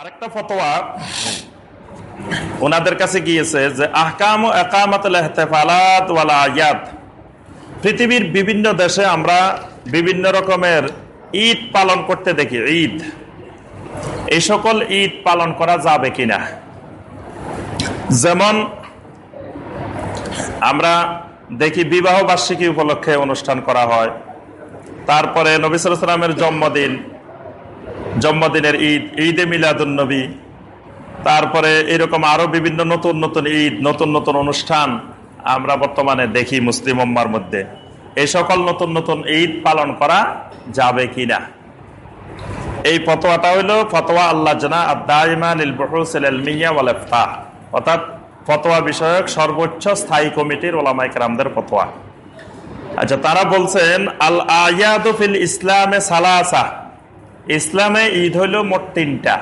আরেকটা ফতোয়া। ওনাদের কাছে গিয়েছে যে, আহকাম আয়াত। পৃথিবীর বিভিন্ন দেশে আমরা বিভিন্ন রকমের ঈদ পালন করতে দেখি, ঈদ। এই সকল ঈদ পালন করা যাবে কিনা? যেমন, আমরা দেখি বিবাহ বার্ষিকী উপলক্ষে অনুষ্ঠান করা হয়। তারপরে নবিসামের জন্মদিন। জন্মদিনের ঈদ, ঈদে মিলাদুল নবী। তারপরে এরকম আরও বিভিন্ন নতুন নতুন ঈদ, নতুন নতুন অনুষ্ঠান আমরা বর্তমানে দেখি মুসলিম উম্মার মধ্যে। এই সকল নতুন নতুন ঈদ পালন করা যাবে কিনা? এই ফতোয়াটা হইল ফতোয়া আল্লাহ জানা অর্থাৎ ফতোয়া বিষয়ক সর্বোচ্চ স্থায়ী কমিটির ওলামাইকরামদের ফতোয়া। আচ্ছা তারা বলছেন আল আয়াদুফিল ইসলামে সালাসা। ইসলামে ঈদ হইল মোট তিনটা।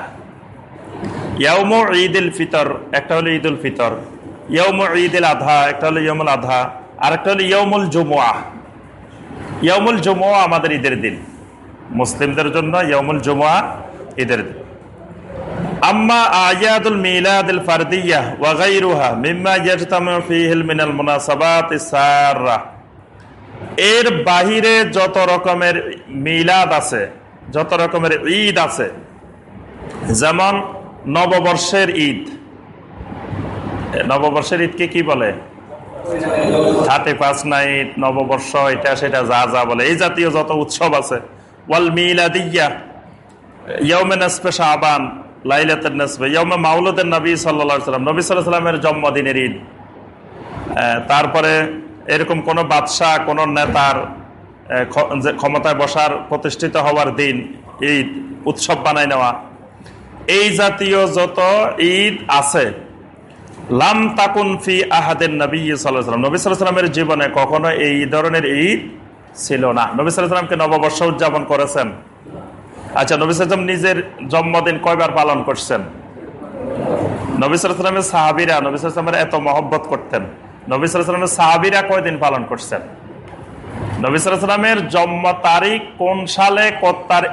ইয়ম ঈদ উল ফিতর, একটা হলো ঈদ উল ফিতর। ইয়ম ঈদ উল আধা, একটা হলো ইয়মুল আধা আর একটা হলো ইয়মুল জুমুয়া। ইয়মুল জুমুয়া আমাদের ঈদের দিন। মুসলিমদের জন্য ইয়মুল জুমুয়া ঈদের দিন। আম্মা আয়াদুল মিম্মা মিনাল এর বাহিরে যত রকমের মিলাদ আছে যত রকমের ঈদ আছে, যেমন নববর্ষের ঈদ। নববর্ষের ঈদকে কি বলে? থার্টি ফার্স্ট নাইট, নববর্ষ, এটা সেটা যা যা বলে। এই জাতীয় যত উৎসব আছে, ওয়াল মিলাদিয়া ইয়মে শাহবান ইয়মে জন্মদিনের ঈদ। তারপরে এরকম কোন বাদশাহ, কোন নেতার ক্ষমতায় বসার, প্রতিষ্ঠিত হওয়ার দিন ঈদ, উৎসব বানাই নেওয়া। এই জাতীয় যত ঈদ আছে, লাম তাকুন ফি আহাদের নবী সাল্লাম নবী সাল্লামের জীবনে কখনো এই ধরনের ঈদ ছিল না। নবী সাল্লামকে নববর্ষ উদযাপন করেছেন। আচ্ছা নবী সাল্লাম নিজের জন্মদিন কয়বার পালন করছেন? নবী সাল্লামের সাহাবিরা, নবী সাল্লামের এত মহব্বত করতেন। নবী সাল্লামের সাহাবিরা কয়দিন পালন করছেন? নবী সাল্লামের জন্ম তারিখ কোন সালে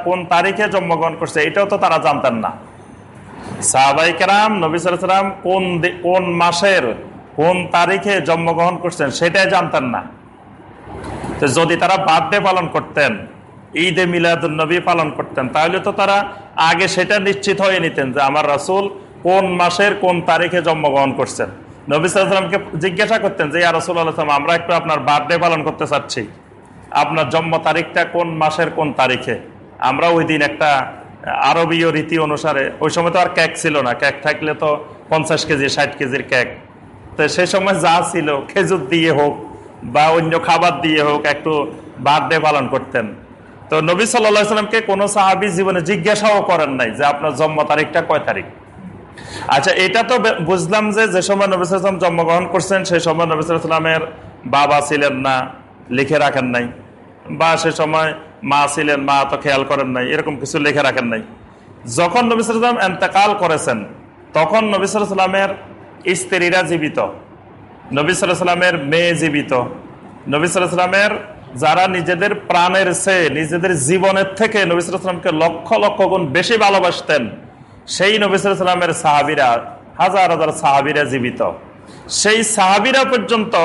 কোন তারিখে জন্মগ্রহণ করছে, এটাও তো তারা জানতেন না। সাহাবাইকেরাম নবী সাল্লাম কোন কোন মাসের, কোন তারিখে জন্মগ্রহণ করছেন, সেটাই জানতেন না। তো যদি তারা বার্থডে পালন করতেন, ঈদে মিলাদুল নবী পালন করতেন, তাহলে তো তারা আগে সেটা নিশ্চিত হয়ে নিতেন যে আমার রাসুল কোন মাসের, কোন তারিখে জন্মগ্রহণ করছেন। নবী সাল্লামকে জিজ্ঞাসা করতেন যে রসুল আল্লাহাম আমরা একটু আপনার বার্থডে পালন করতে চাচ্ছি। আপনার জন্ম তারিখটা কোন মাসের কোন তারিখে? আমরা ওই দিন একটা আরবীয় রীতি অনুসারে, ওই সময় তো আর কেক ছিল না। কেক থাকলে তো পঞ্চাশ কেজি, ষাট কেজির কেক। তো সেই সময় যা ছিল, খেজুর দিয়ে হোক বা অন্য খাবার দিয়ে হোক, একটু বার্থডে পালন করতেন। তো নবী সাল্লা সাল্লামকে কোনো সাহাবি জীবনে জিজ্ঞাসাও করেন নাই যে আপনার জন্ম তারিখটা কয় তারিখ। আচ্ছা এটা তো বুঝলাম যে যে সময় নবী সাল্লাম জন্মগ্রহণ করছেন, সেই সময় নবী সাল্লামের বাবা ছিলেন না, লিখে রাখেন নাই। বা সে সময় মা ছিলেন, মা তো খেয়াল করেন নাই, এরকম কিছু লিখে রাখেন নাই। যখন নবী সাল্লাম এন্তেকাল করেছেন, তখন নবী সাল্লামের স্ত্রীরা জীবিত। নবী সাল্লামের মেয়ে জীবিত। নবী সাল্লামের যারা নিজেদের প্রাণের সে নিজেদের জীবনের থেকে নবী সাল্লামকে লক্ষ লক্ষ গুণ বেশি ভালোবাসতেন, সেই নবী সাল্লামের সাহাবিরা, হাজার হাজার সাহাবিরা জীবিত। সেই সাহাবিরা পর্যন্ত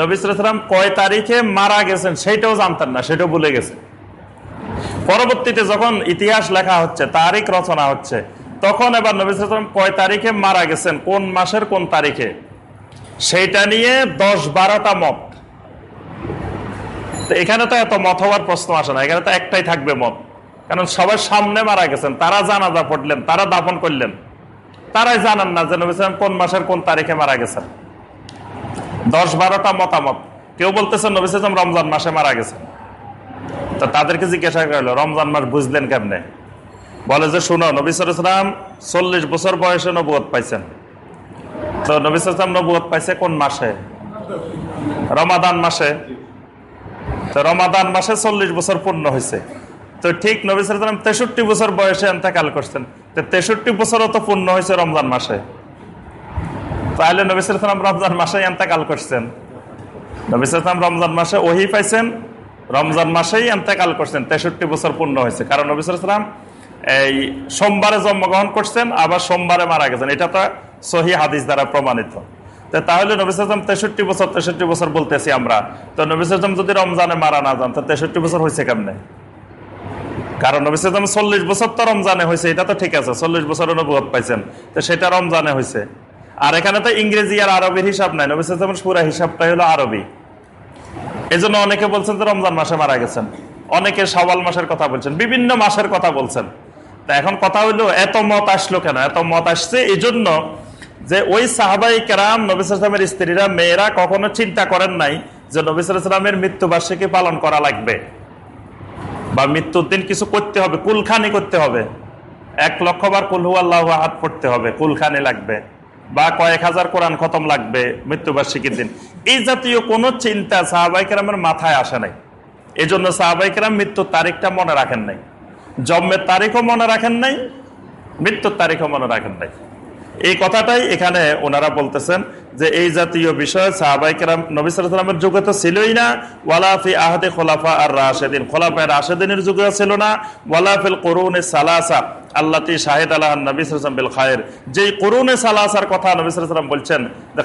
নবী সাল্লাম কয় তারিখে মারা গেছেন সেটাও জানতেন না, সেটাও ভুলে গেছে পরবর্তীতে যখন ইতিহাস লেখা হচ্ছে, তারিখ রচনা হচ্ছে, তখন এবার নবী সাল্লাম কয় তারিখে মারা গেছেন, কোন মাসের কোন তারিখে? সেইটা নিয়ে দশ বারোটা মত এখানে তো এত মত হওয়ার প্রশ্ন আসে না, এখানে তো একটাই থাকবে মত। কারণ সবার সামনে মারা গেছেন, তারা জানাজা পড়লেন, তারা দাপন করলেন। তারাই জানান না যে নবী কোন মাসের কোন তারিখে মারা গেছেন। দশ বারোটা মতামত। কেউ বলতেছে, নবী সালাম রমজান মাসে মারা গেছেন। তো তাদেরকে জিজ্ঞাসা করল, রমজান মাস বুঝলেন কেমনে? বলে যে, শুনো, নবী সালাম চল্লিশ বছর বয়সে নবুয় পাইছেন। তো নবী সালাম নবুয় পাইছে কোন মাসে? রমাদান মাসে। তো রমাদান মাসে চল্লিশ বছর পূর্ণ হয়েছে তো ঠিক নবী সালাম তেষট্টি বছর বয়সে এন্তেকাল করছেন। তো তেষট্টি বছরও তো পূর্ণ হয়েছে রমজান মাসে। তাহলে নবী সালাম রমজান মাসে এন্তেকাল করছেন। নবী সালাম রমজান মাসে ওহি পাইছেন, রমজান মাসেই এন্তেকাল করছেন, তেষট্টি বছর পূর্ণ হয়েছে। কারণ নবী সালাম এই সোমবারে জন্মগ্রহণ করছেন, আবার সোমবারে মারা গেছেন। এটা তো সহি হাদিস দ্বারা প্রমাণিত। তাহলে নবিসাম তেষট্টি বছর তেষট্টি বছর বলতেছি আমরা। তো নবিসাম যদি রমজানে মারা না যান, তো তেষট্টি বছর হয়েছে কেমনে? কারণ নবিসাম চল্লিশ বছর তো রমজানে হয়েছে, এটা তো ঠিক আছে, চল্লিশ বছর অনুভব পাইছেন। তো সেটা রমজানে হয়েছে। আর এখানে তো ইংরেজি আর আরবির হিসাব নাই। নবিসামের পুরা হিসাবটাই হলো আরবি। এই জন্য অনেকে বলছেন যে রমজান মাসে মারা গেছেন। অনেকে সওয়াল মাসের কথা বলছেন, বিভিন্ন মাসের কথা বলছেন। তা এখন কথা হইল এত মত আসলো কেন? এত মত আসছে এই জন্য যে ওই সাহাবাই কেরাম নবিসামের স্ত্রীরা, মেয়েরা কখনো চিন্তা করেন নাই যে নবিসামের মৃত্যুবার্ষিকী পালন করা লাগবে। বা মৃত্যুর দিন কিছু করতে হবে, কুলখানি করতে হবে। এক লক্ষ বার কুলহু আল্লাহ হাত পড়তে হবে, কুলখানি লাগবে। বা কয়েক হাজার কোরআন খতম লাগবে মৃত্যুবার্ষিকীর দিন। এই জাতীয় কোনো চিন্তা সাহাবাইকেরামের মাথায় আসে নাই। এই জন্য সাহাবাইকেরাম মৃত্যুর তারিখটা মনে রাখেন নাই। জন্মের তারিখও মনে রাখেন নাই, মৃত্যুর তারিখও মনে রাখেন নাই। এই কথাটাই এখানে ওনারা বলতেছেন যে এই জাতীয় বিষয় সাহাবাইকেরাম নবিসামের যুগে তো ছিলই না। ওয়ালাফি আহদে খোলাফা আর রাশেদিন। খোলাফায় রাশেদিনের যুগেও ছিল না। ওয়ালাফিল করুন সালাসা। আল্লাতি শাহিদ আল্লাহ বিল খায়ের। যেই করুনে সালাসার কথা নবিসাম বলছেন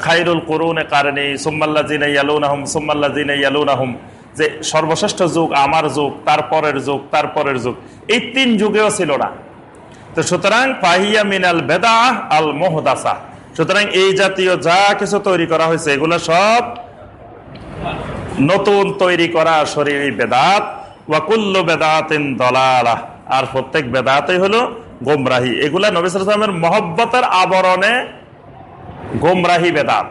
খাইরুল করুনে কারণে সুম্মাল্লা জিনে ইয়ালুন আহম সুম্মাল্লা জিনে ইয়ালুন আহম যে সর্বশ্রেষ্ঠ যুগ আমার যুগ তারপরের যুগ তারপরের যুগ, এই তিন যুগেও ছিল না। তো সুতরাং পাহিয়া মিনাল বেদা আল মোহদাসা। সুতরাং এই জাতীয় যা কিছু তৈরি করা হয়েছে, এগুলো সব নতুন তৈরি করা শরীর বেদাত। ওয়াকুল্ল বেদাতিন দলালা। আর প্রত্যেক বেদাতই হলো গোমরাহি। এগুলা নবিসের মহব্বতের আবরণে গোমরাহি বেদাত।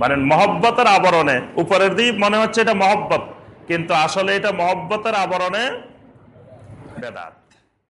মানে মহব্বতের আবরণে। উপরের দিক মনে হচ্ছে এটা মহব্বত, কিন্তু আসলে এটা মহব্বতের আবরণে বেদাত।